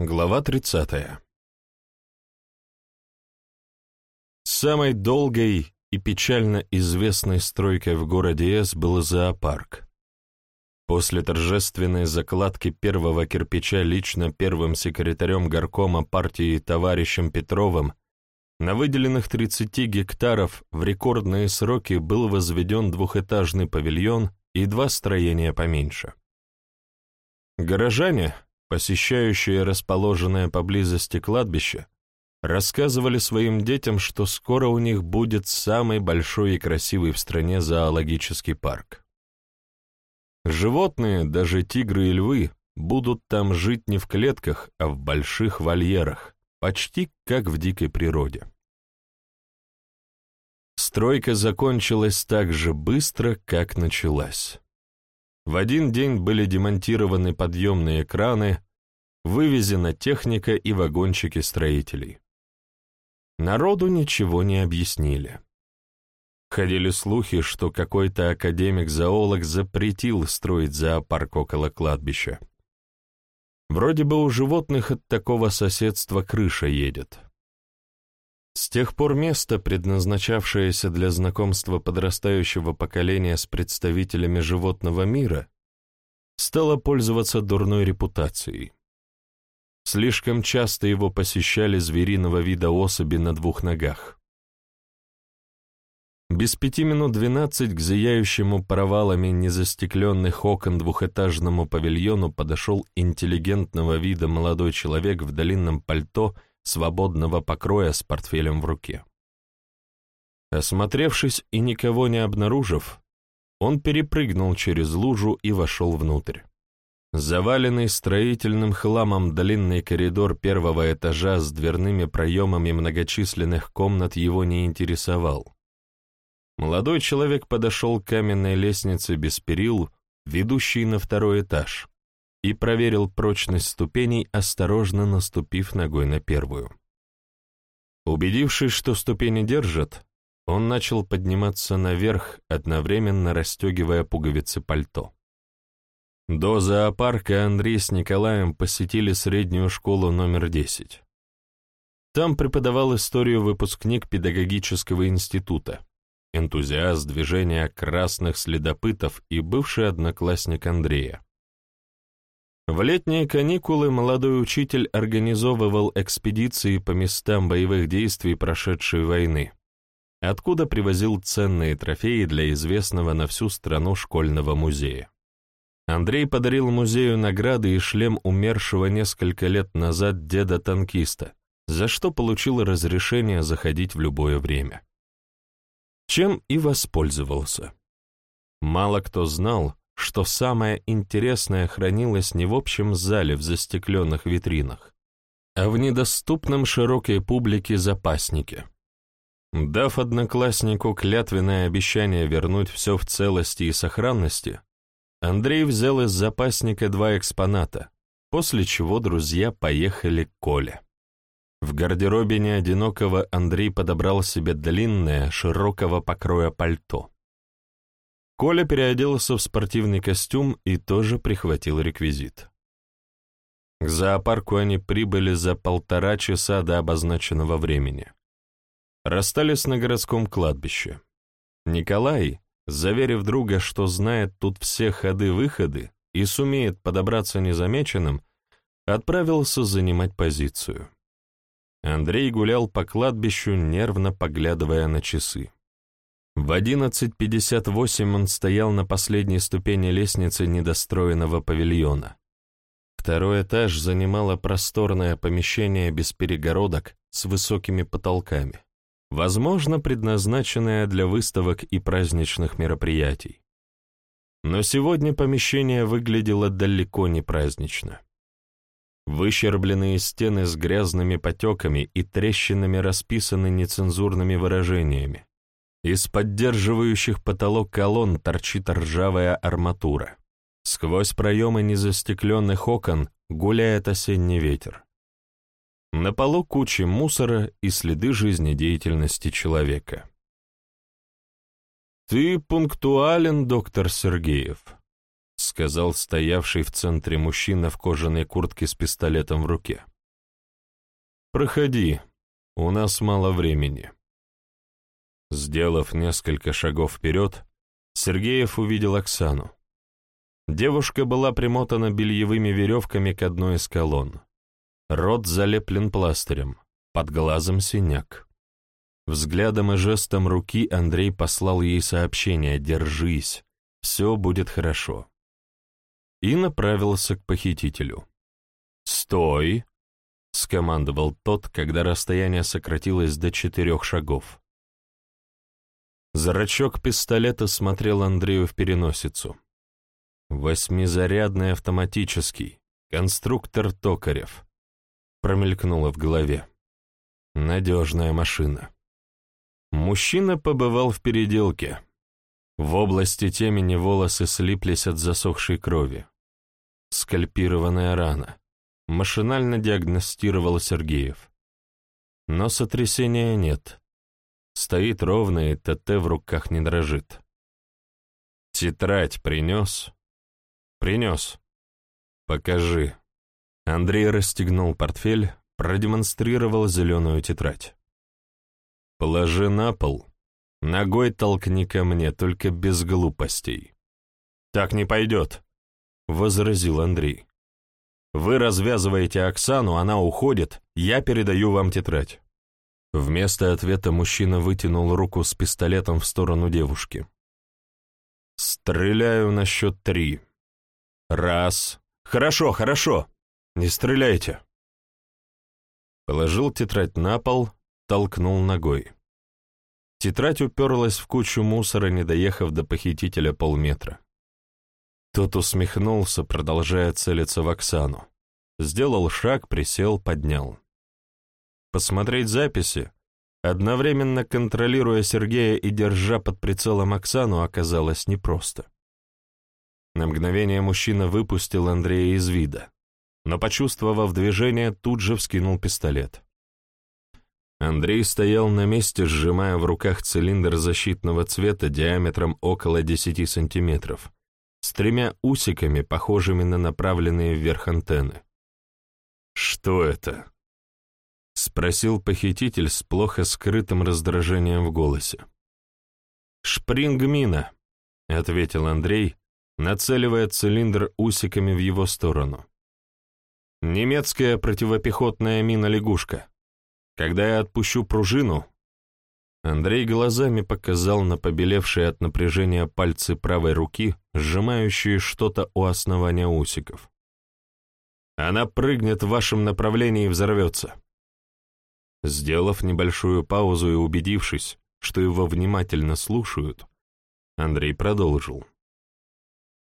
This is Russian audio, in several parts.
Глава 30. Самой долгой и печально известной стройкой в городе С был зоопарк. После торжественной закладки первого кирпича лично первым секретарем горкома партии товарищем Петровым на выделенных 30 гектаров в рекордные сроки был возведен двухэтажный павильон и два строения поменьше. Горожане, посещающие расположенное поблизости кладбище, рассказывали своим детям, что скоро у них будет самый большой и красивый в стране зоологический парк. Животные, даже тигры и львы, будут там жить не в клетках, а в больших вольерах, почти как в дикой природе. Стройка закончилась так же быстро, как началась. В один день были демонтированы подъемные краны, вывезена техника и вагончики строителей. Народу ничего не объяснили. Ходили слухи, что какой-то академик-зоолог запретил строить зоопарк около кладбища. Вроде бы у животных от такого соседства крыша едет. С тех пор место, предназначавшееся для знакомства подрастающего поколения с представителями животного мира, стало пользоваться дурной репутацией. Слишком часто его посещали звериного вида особи на двух ногах. Без пяти минут двенадцать к зияющему провалами незастекленных окон двухэтажному павильону подошел интеллигентного вида молодой человек в длинном пальто свободного покроя с портфелем в руке. Осмотревшись и никого не обнаружив, он перепрыгнул через лужу и вошел внутрь. Заваленный строительным хламом длинный коридор первого этажа с дверными проемами многочисленных комнат его не интересовал. Молодой человек подошел к каменной лестнице без перил, ведущей на второй этаж и проверил прочность ступеней, осторожно наступив ногой на первую. Убедившись, что ступени держат, он начал подниматься наверх, одновременно расстегивая пуговицы пальто. До зоопарка Андрей с Николаем посетили среднюю школу номер 10. Там преподавал историю выпускник педагогического института, энтузиаст движения красных следопытов и бывший одноклассник Андрея. В летние каникулы молодой учитель организовывал экспедиции по местам боевых действий прошедшей войны, откуда привозил ценные трофеи для известного на всю страну школьного музея. Андрей подарил музею награды и шлем умершего несколько лет назад деда-танкиста, за что получил разрешение заходить в любое время. Чем и воспользовался. Мало кто знал, что самое интересное хранилось не в общем зале в застекленных витринах, а в недоступном широкой публике запаснике. Дав однокласснику клятвенное обещание вернуть все в целости и сохранности, Андрей взял из запасника два экспоната, после чего друзья поехали к Коле. В гардеробе неодинокого Андрей подобрал себе длинное, широкого покроя пальто. Коля переоделся в спортивный костюм и тоже прихватил реквизит. К зоопарку они прибыли за полтора часа до обозначенного времени. Расстались на городском кладбище. Николай, заверив друга, что знает тут все ходы-выходы и сумеет подобраться незамеченным, отправился занимать позицию. Андрей гулял по кладбищу, нервно поглядывая на часы. В 11.58 он стоял на последней ступени лестницы недостроенного павильона. Второй этаж занимало просторное помещение без перегородок с высокими потолками, возможно, предназначенное для выставок и праздничных мероприятий. Но сегодня помещение выглядело далеко не празднично. Выщербленные стены с грязными потеками и трещинами расписаны нецензурными выражениями. Из поддерживающих потолок колонн торчит ржавая арматура. Сквозь проемы незастекленных окон гуляет осенний ветер. На полу кучи мусора и следы жизнедеятельности человека. «Ты пунктуален, доктор Сергеев», сказал стоявший в центре мужчина в кожаной куртке с пистолетом в руке. «Проходи, у нас мало времени». Сделав несколько шагов вперед, Сергеев увидел Оксану. Девушка была примотана бельевыми веревками к одной из колонн. Рот залеплен пластырем, под глазом синяк. Взглядом и жестом руки Андрей послал ей сообщение «Держись, все будет хорошо». И направился к похитителю. «Стой!» — скомандовал тот, когда расстояние сократилось до четырех шагов. Зрачок пистолета смотрел Андрею в переносицу. «Восьмизарядный автоматический, конструктор Токарев», — промелькнуло в голове. «Надежная машина». Мужчина побывал в переделке. В области темени волосы слиплись от засохшей крови. Скальпированная рана. Машинально диагностировал Сергеев. Но сотрясения нет. Стоит ровно, и ТТ в руках не дрожит. «Тетрадь принес?» «Принес». «Покажи». Андрей расстегнул портфель, продемонстрировал зеленую тетрадь. «Положи на пол. Ногой толкни ко мне, только без глупостей». «Так не пойдет», — возразил Андрей. «Вы развязываете Оксану, она уходит, я передаю вам тетрадь». Вместо ответа мужчина вытянул руку с пистолетом в сторону девушки. «Стреляю на счет три. Раз. Хорошо, хорошо. Не стреляйте». Положил тетрадь на пол, толкнул ногой. Тетрадь уперлась в кучу мусора, не доехав до похитителя полметра. Тот усмехнулся, продолжая целиться в Оксану. Сделал шаг, присел, поднял посмотреть записи, одновременно контролируя Сергея и держа под прицелом Оксану, оказалось непросто. На мгновение мужчина выпустил Андрея из вида, но, почувствовав движение, тут же вскинул пистолет. Андрей стоял на месте, сжимая в руках цилиндр защитного цвета диаметром около 10 сантиметров, с тремя усиками, похожими на направленные вверх антенны. «Что это?» — спросил похититель с плохо скрытым раздражением в голосе. «Шпрингмина», — ответил Андрей, нацеливая цилиндр усиками в его сторону. «Немецкая противопехотная мина-лягушка. Когда я отпущу пружину...» Андрей глазами показал на побелевшие от напряжения пальцы правой руки, сжимающие что-то у основания усиков. «Она прыгнет в вашем направлении и взорвется». Сделав небольшую паузу и убедившись, что его внимательно слушают, Андрей продолжил.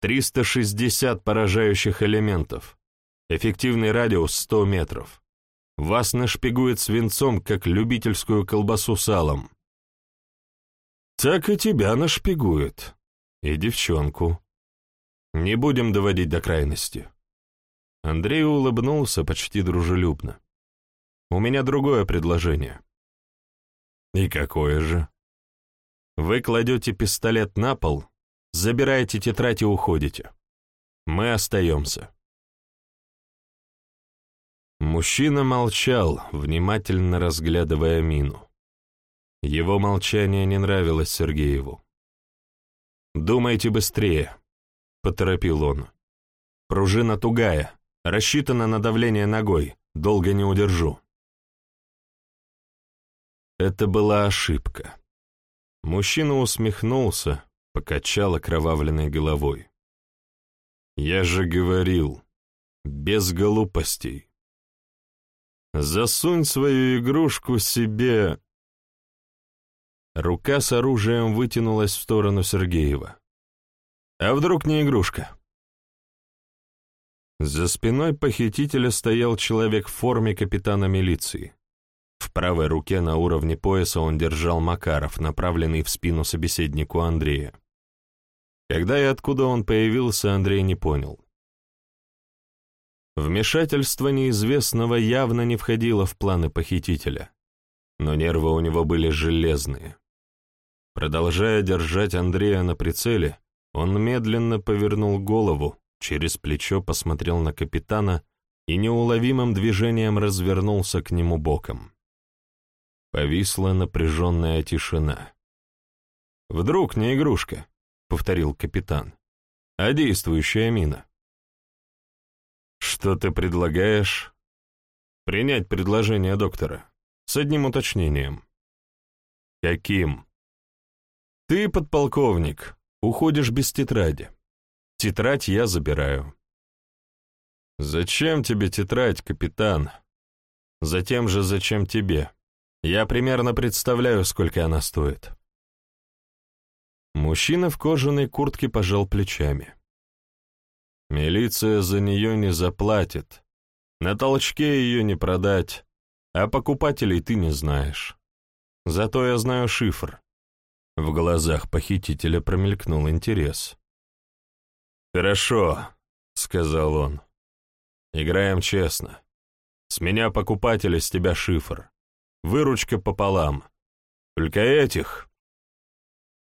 360 поражающих элементов. Эффективный радиус 100 метров. Вас нашпигует свинцом, как любительскую колбасу салом. Так и тебя нашпигует. И девчонку. Не будем доводить до крайности. Андрей улыбнулся почти дружелюбно. У меня другое предложение». «И какое же?» «Вы кладете пистолет на пол, забираете тетрадь и уходите. Мы остаемся». Мужчина молчал, внимательно разглядывая мину. Его молчание не нравилось Сергееву. «Думайте быстрее», — поторопил он. «Пружина тугая, рассчитана на давление ногой, долго не удержу». Это была ошибка. Мужчина усмехнулся, покачал окровавленной головой. «Я же говорил, без глупостей. Засунь свою игрушку себе...» Рука с оружием вытянулась в сторону Сергеева. «А вдруг не игрушка?» За спиной похитителя стоял человек в форме капитана милиции. В правой руке на уровне пояса он держал Макаров, направленный в спину собеседнику Андрея. Когда и откуда он появился, Андрей не понял. Вмешательство неизвестного явно не входило в планы похитителя, но нервы у него были железные. Продолжая держать Андрея на прицеле, Он медленно повернул голову, через плечо посмотрел на капитана и неуловимым движением развернулся к нему боком. Повисла напряженная тишина. «Вдруг не игрушка», — повторил капитан, — «а действующая мина». «Что ты предлагаешь?» «Принять предложение доктора, с одним уточнением». «Каким?» «Ты, подполковник, уходишь без тетради. Тетрадь я забираю». «Зачем тебе тетрадь, капитан?» «Затем же, зачем тебе?» Я примерно представляю, сколько она стоит. Мужчина в кожаной куртке пожал плечами. Милиция за нее не заплатит. На толчке ее не продать, а покупателей ты не знаешь. Зато я знаю шифр. В глазах похитителя промелькнул интерес. «Хорошо», — сказал он. «Играем честно. С меня покупатель, с тебя шифр. Выручка пополам. Только этих...»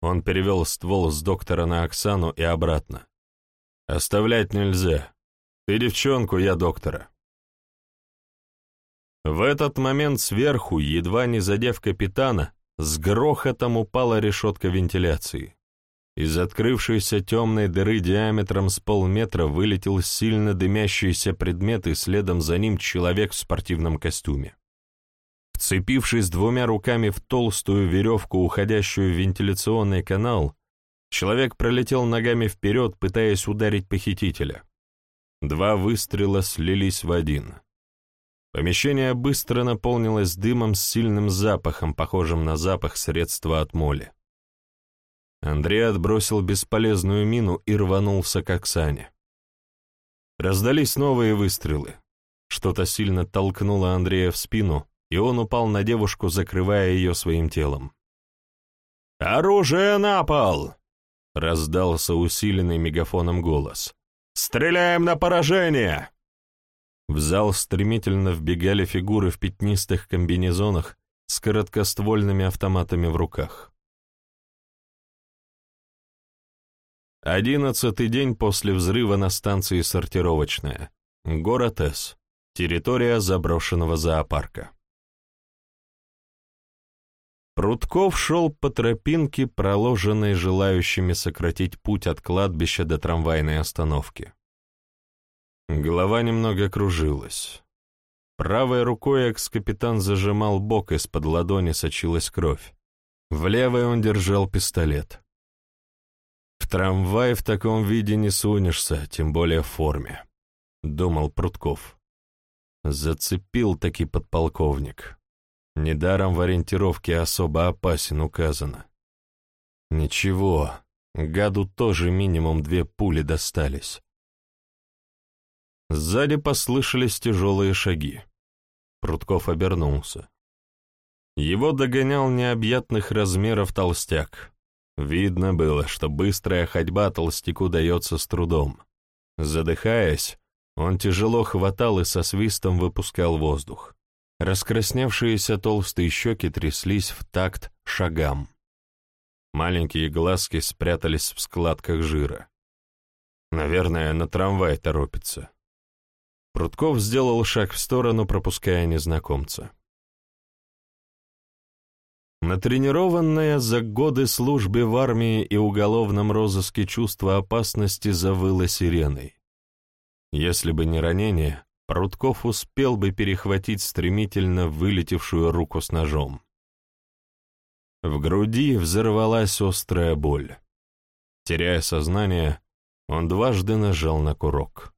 Он перевел ствол с доктора на Оксану и обратно. «Оставлять нельзя. Ты девчонку, я доктора». В этот момент сверху, едва не задев капитана, с грохотом упала решетка вентиляции. Из открывшейся темной дыры диаметром с полметра вылетел сильно дымящийся предмет, и следом за ним человек в спортивном костюме. Вцепившись двумя руками в толстую веревку, уходящую в вентиляционный канал, человек пролетел ногами вперед, пытаясь ударить похитителя. Два выстрела слились в один. Помещение быстро наполнилось дымом с сильным запахом, похожим на запах средства от моли. Андрей отбросил бесполезную мину и рванулся к Оксане. Раздались новые выстрелы. Что-то сильно толкнуло Андрея в спину, и он упал на девушку, закрывая ее своим телом. «Оружие на пол!» — раздался усиленный мегафоном голос. «Стреляем на поражение!» В зал стремительно вбегали фигуры в пятнистых комбинезонах с короткоствольными автоматами в руках. Одиннадцатый день после взрыва на станции «Сортировочная». Город С. Территория заброшенного зоопарка. Прутков шел по тропинке, проложенной желающими сократить путь от кладбища до трамвайной остановки. Голова немного кружилась. Правой рукой экс-капитан зажимал бок, из-под ладони сочилась кровь. В левой он держал пистолет. В трамвай в таком виде не сунешься, тем более в форме, — думал Прутков. Зацепил таки подполковник. Недаром в ориентировке особо опасен указано. Ничего, гаду тоже минимум две пули достались. Сзади послышались тяжелые шаги. Прутков обернулся. Его догонял необъятных размеров толстяк. Видно было, что быстрая ходьба толстяку дается с трудом. Задыхаясь, он тяжело хватал и со свистом выпускал воздух. Раскрасневшиеся толстые щеки тряслись в такт шагам. Маленькие глазки спрятались в складках жира. Наверное, на трамвай торопится. Прутков сделал шаг в сторону, пропуская незнакомца. Натренированное за годы службы в армии и уголовном розыске чувство опасности завыло сиреной. Если бы не ранение, Прутков успел бы перехватить стремительно вылетевшую руку с ножом. В груди взорвалась острая боль. Теряя сознание, он дважды нажал на курок.